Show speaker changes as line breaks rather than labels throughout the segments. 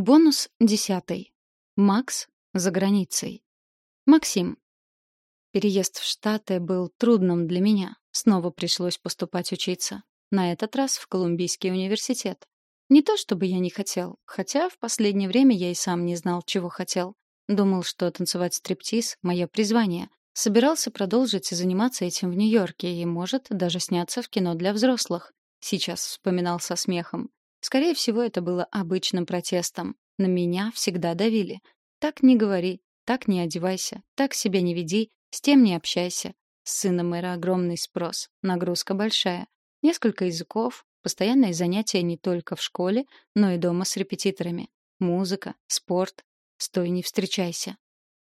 Бонус десятый. Макс за границей. Максим. Переезд в Штаты был трудным для меня. Снова пришлось поступать учиться. На этот раз в Колумбийский университет. Не то чтобы я не хотел, хотя в последнее время я и сам не знал, чего хотел. Думал, что танцевать стриптиз — мое призвание. Собирался продолжить заниматься этим в Нью-Йорке и, может, даже сняться в кино для взрослых. Сейчас вспоминал со смехом. Скорее всего, это было обычным протестом. На меня всегда давили. Так не говори, так не одевайся, так себя не веди, с тем не общайся. С сыном мэра огромный спрос, нагрузка большая. Несколько языков, постоянные занятия не только в школе, но и дома с репетиторами. Музыка, спорт. Стой, не встречайся.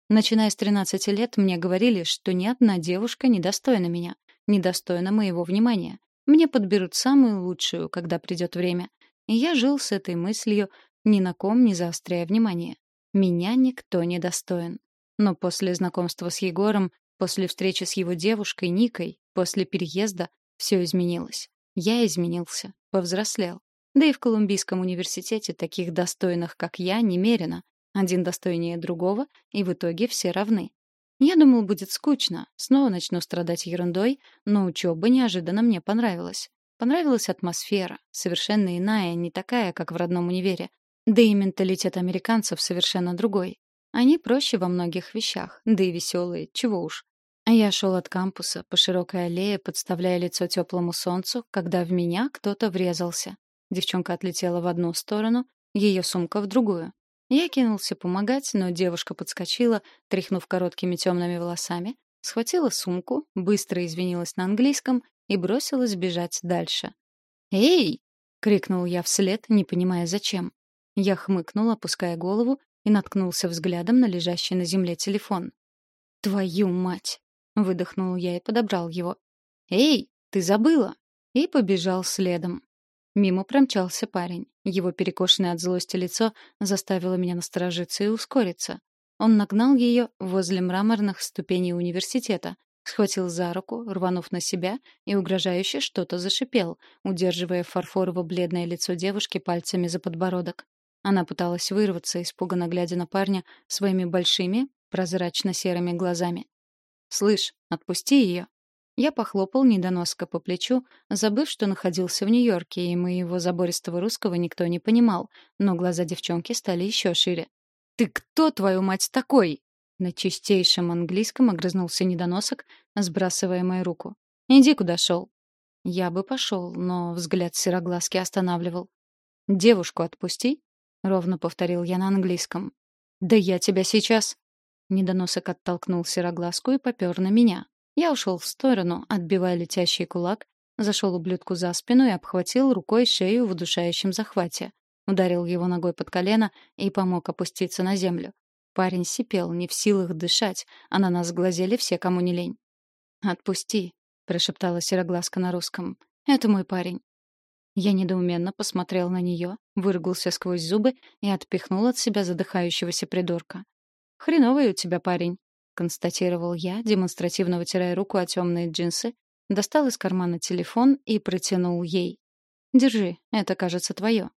Начиная с 13 лет мне говорили, что ни одна девушка не достойна меня, не достойна моего внимания. Мне подберут самую лучшую, когда придет время. И я жил с этой мыслью, ни на ком не заостряя внимание. Меня никто не достоин. Но после знакомства с Егором, после встречи с его девушкой Никой, после переезда все изменилось. Я изменился, повзрослел. Да и в Колумбийском университете таких достойных, как я, немерено. Один достойнее другого, и в итоге все равны. Я думал, будет скучно, снова начну страдать ерундой, но учеба неожиданно мне понравилась. Понравилась атмосфера, совершенно иная, не такая, как в родном универе. Да и менталитет американцев совершенно другой. Они проще во многих вещах, да и веселые, чего уж. А я шел от кампуса по широкой аллее, подставляя лицо теплому солнцу, когда в меня кто-то врезался. Девчонка отлетела в одну сторону, ее сумка в другую. Я кинулся помогать, но девушка подскочила, тряхнув короткими темными волосами, схватила сумку, быстро извинилась на английском и бросилась бежать дальше. «Эй!» — крикнул я вслед, не понимая зачем. Я хмыкнул, опуская голову, и наткнулся взглядом на лежащий на земле телефон. «Твою мать!» — выдохнул я и подобрал его. «Эй, ты забыла!» И побежал следом. Мимо промчался парень. Его перекошенное от злости лицо заставило меня насторожиться и ускориться. Он нагнал ее возле мраморных ступеней университета, схватил за руку, рванув на себя, и угрожающе что-то зашипел, удерживая фарфорово-бледное лицо девушки пальцами за подбородок. Она пыталась вырваться, испуганно глядя на парня своими большими, прозрачно-серыми глазами. «Слышь, отпусти ее!» Я похлопал недоноска по плечу, забыв, что находился в Нью-Йорке, и моего забористого русского никто не понимал, но глаза девчонки стали еще шире. «Ты кто, твою мать, такой?» На чистейшем английском огрызнулся недоносок, сбрасывая мою руку. «Иди, куда шел». Я бы пошел, но взгляд сероглазки останавливал. «Девушку отпусти», — ровно повторил я на английском. «Да я тебя сейчас...» Недоносок оттолкнул сероглазку и попер на меня. Я ушел в сторону, отбивая летящий кулак, зашел ублюдку за спину и обхватил рукой шею в удушающем захвате. Ударил его ногой под колено и помог опуститься на землю. Парень сипел, не в силах дышать, а на нас глазели все, кому не лень. «Отпусти», — прошептала Сероглазка на русском. «Это мой парень». Я недоуменно посмотрел на нее, выругался сквозь зубы и отпихнул от себя задыхающегося придурка. «Хреновый у тебя парень», — констатировал я, демонстративно вытирая руку о темные джинсы, достал из кармана телефон и протянул ей. «Держи, это, кажется, твое».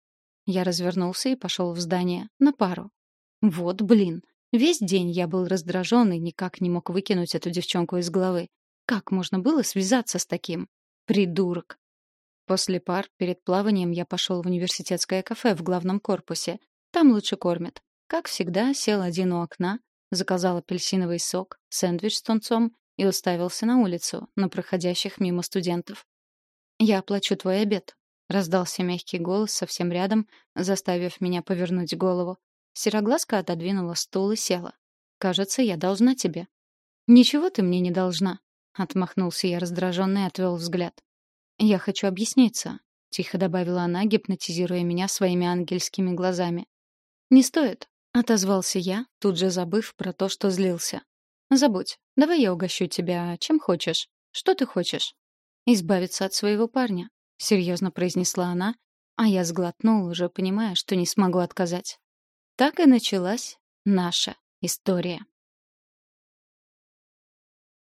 Я развернулся и пошел в здание, на пару. Вот блин. Весь день я был раздражен и никак не мог выкинуть эту девчонку из головы. Как можно было связаться с таким? Придурок. После пар перед плаванием я пошел в университетское кафе в главном корпусе. Там лучше кормят. Как всегда, сел один у окна, заказал апельсиновый сок, сэндвич с тунцом и уставился на улицу, на проходящих мимо студентов. «Я оплачу твой обед», — раздался мягкий голос совсем рядом, заставив меня повернуть голову. Сероглазка отодвинула стул и села. «Кажется, я должна тебе». «Ничего ты мне не должна», — отмахнулся я раздраженно и отвел взгляд. «Я хочу объясниться», — тихо добавила она, гипнотизируя меня своими ангельскими глазами. «Не стоит», — отозвался я, тут же забыв про то, что злился. «Забудь. Давай я угощу тебя чем хочешь. Что ты хочешь?» «Избавиться от своего парня», — серьезно произнесла она, а я сглотнул, уже понимая, что не смогу отказать. Так и началась наша история.